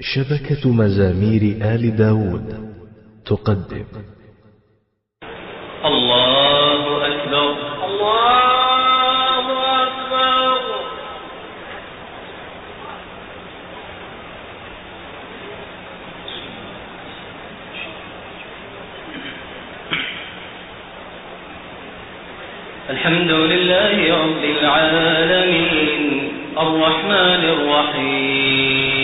شبكة مزامير آل داود تقدم. الله أكبر. الله أكبر. الحمد لله رب العالمين. الرحمن الرحيم.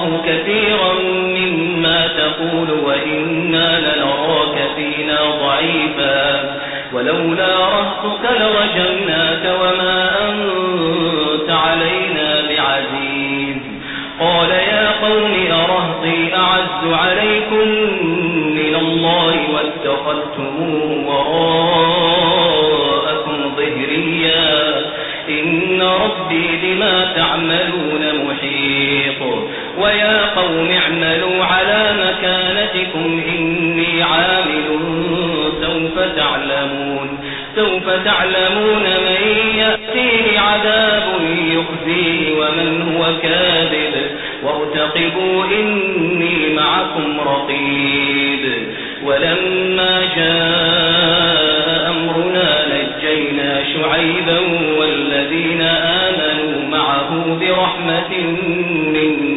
نفقه كثيرا مما تقول وإنا لنراك فينا ضعيفا. ولولا رهتك لرجمناك وما أنت علينا بعزيز. قال يا قوم أرهطي أعز عليكم من الله واتخذتموه وراءكم ظهريا. إن ربي بما تعملون محيط. ويا قوم اعملوا على مكانتكم إني عامل سوف تعلمون سوف تعلمون من يأتيه عذاب يخزيه ومن هو كاذب. وارتقبوا إني معكم رقيب. ولما جاء أمرنا نجينا شعيبا والذين آمنوا معه برحمة منا.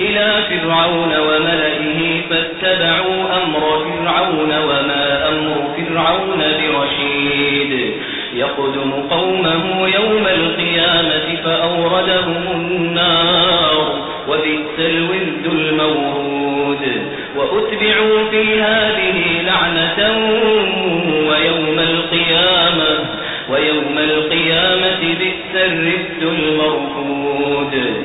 إلى فرعون وملئه فاتبعوا أمر فرعون وما أمر فرعون برشيد. يقدم قومه يوم القيامة فأوردهم النار وبئس الورد المورود وأتبعوا في هذه لعنة ويوم القيامة ويوم القيامة بئس الرفد المرفود.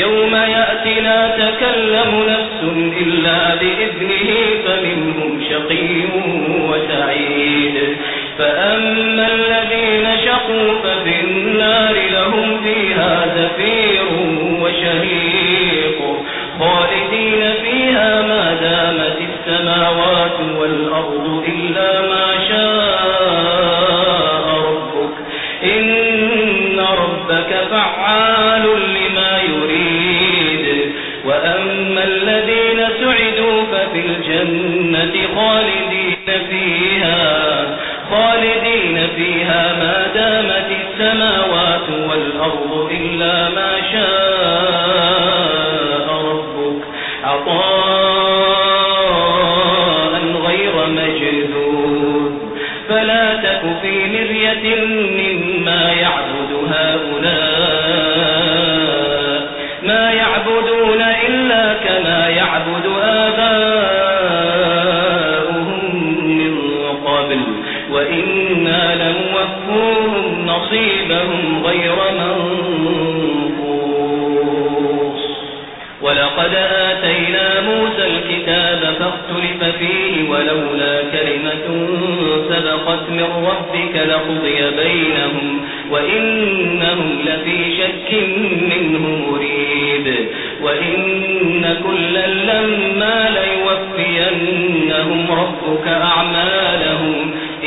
يوم يأتي لا تكلم نفس إلا بإذنه فمنهم شقي وسعيد. فأما الذين شقوا ففي خالدين فيها خالدين فيها ما دامت السماوات والأرض إلا ما شاء ربك. عطاء غير مجذوب فلا تك في مرية مما يعبد هؤلاء ما يعبدون إلا وإنا لنوفوهم نصيبهم غير منقوص. ولقد آتينا موسى الكتاب فاختلف فيه ولولا كلمة سبقت من ربك لقضي بينهم وإنهم لفي شك منه مريب. وإن كلا لما ليوفينهم ربك أعمالهم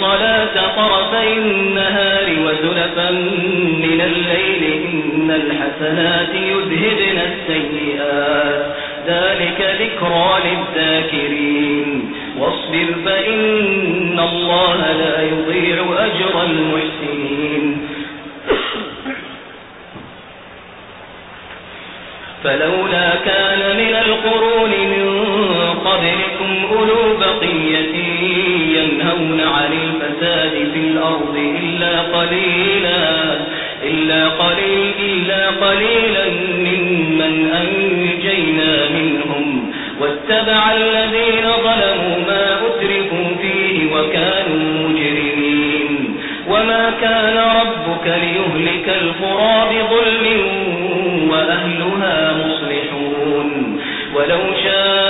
الصلاة طرفي النهار وزلفا من الليل إن الحسنات يذهبن السيئات. ذلك ذكرى للذاكرين. واصبر فإن الله لا يضيع أجر المحسنين. فلولا كان من القرون من قبلكم أولو بقية ينهون عن الفساد في الأرض إلا قليلا إلا قليل إلا قليلا ممن أنجينا منهم. واتبع الذين ظلموا ما أترفوا فيه وكانوا مجرمين. وما كان ربك ليهلك القرى بظلم وأهلها مصلحون. ولو شاء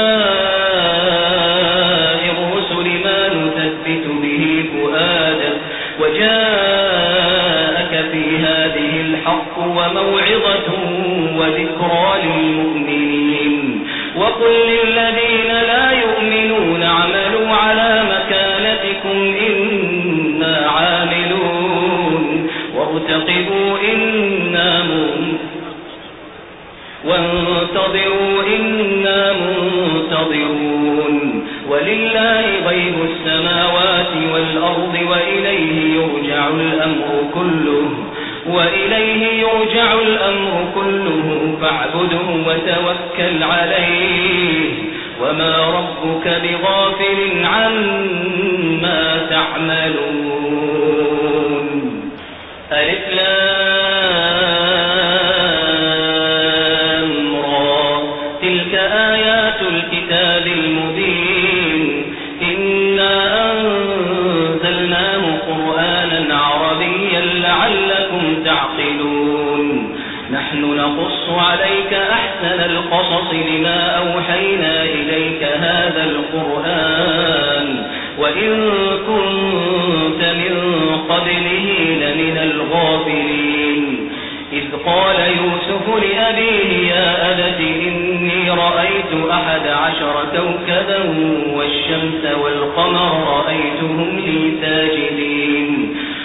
الحق وموعظة وذكرى للمؤمنين. وقل للذين لا يؤمنون عملوا على مكانتكم إنا عاملون. وارتقبوا إنا وانتظروا إنا منتظرون. ولله غيب السماوات والأرض وإليه يرجع الأمر كله. وإليه يرجع الأمر كله فاعبده وتوكل عليه. وما ربك بغافل عما تعملون. ألف لام را. تلك آيات الكتاب المبين. إنا أنزلناه قرآنا عربيا لعلكم تعقلون. نحن نقص عليك أحسن القصص لما أوحينا إليك هذا القرآن. وإن كنت من قبله لمن الغافلين. إذ قال يوسف لأبيه يا أبت إني رأيت أحد عشر كوكبا والشمس والقمر رأيتهم لي ساجدين.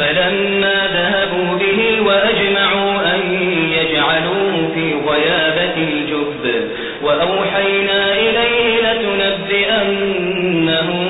فلما ذهبوا به وأجمعوا أن يجعلوه في غيابة الجب. وأوحينا إليه لتنبئنهم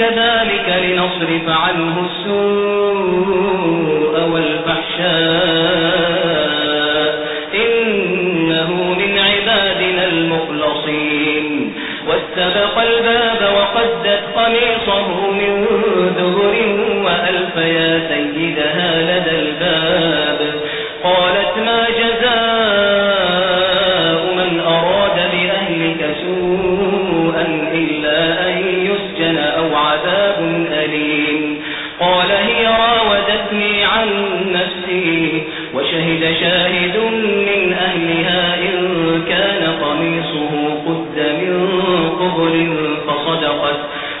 كذلك لنصرف عنه السوء والفحشاء. إنه من عبادنا المخلصين. واستبق الباب وقدت قميصه من دبر وألف يا سيدها لدى الباب. قالت ما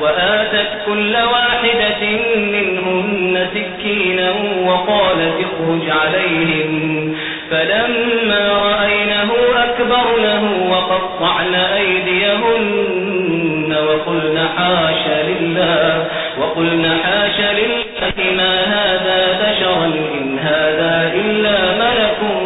وآتت كل واحدة منهن سكينا وقالت اخرج عليهم. فلما رأينه أكبرنه وقطعن أيديهن وقلن حاش لله وقلن حاش لله ما هذا بشرا إن هذا إلا ملك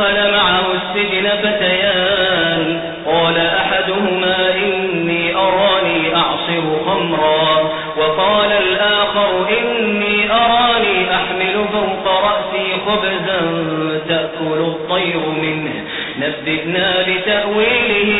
ودخل معه السجن فتيان. قال أحدهما إني أراني أعصر خمرا. وقال الآخر إني أراني أحمل فوق رأسي خبزا تأكل الطير منه. نبئنا بتأويله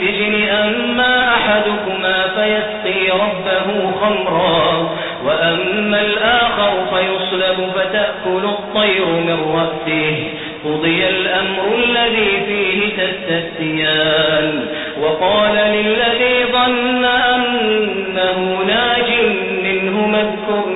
السجن أما أحدكما فيسقي ربه خمرا وأما الآخر فيصلب فتأكل الطير من رأسه. قضي الأمر الذي فيه تستفتيان. وقال للذي ظن أنه ناج منهما اذكرني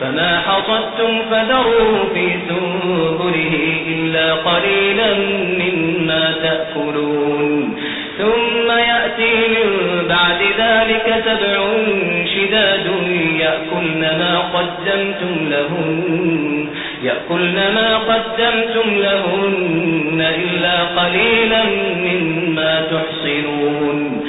فما حصدتم فذروه في سنبله إلا قليلا مما تأكلون. ثم يأتي من بعد ذلك سبع شداد يأكلن ما قدمتم لهن يأكلن ما قدمتم لهن إلا قليلا مما تحصنون.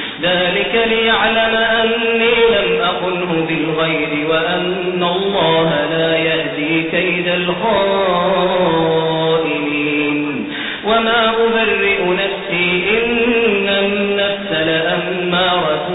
ذلك ليعلم أني لم أخنه بالغير وأن الله لا يهدي كيد الخائنين. وما أبرئ نفسي إن النفس لأمارة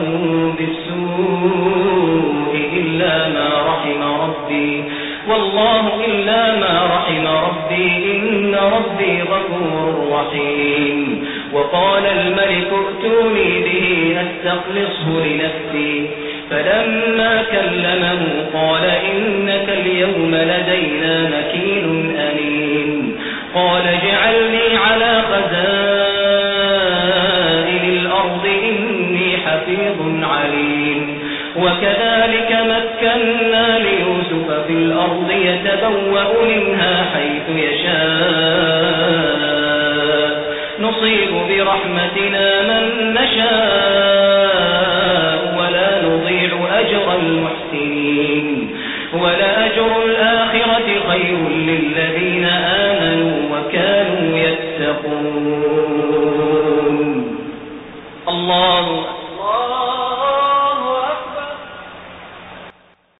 بالسوء إلا ما رحم ربي. والله إلا ما رحم ربي إن ربي غفور رحيم. وقال الملك ائتوني به أستخلصه لنفسي. فلما كلمه قال إنك اليوم لدينا مكين أمين. قال اجعلني على خزائن الأرض إني حفيظ عليم. وكذلك مكنا ليوسف في الأرض يتبوأ منها حيث يشاء. نصيب برحمتنا من نشاء ولا نضيع أجر المحسنين ولأجر الآخرة خير للذين آمنوا وكانوا يتقون. الله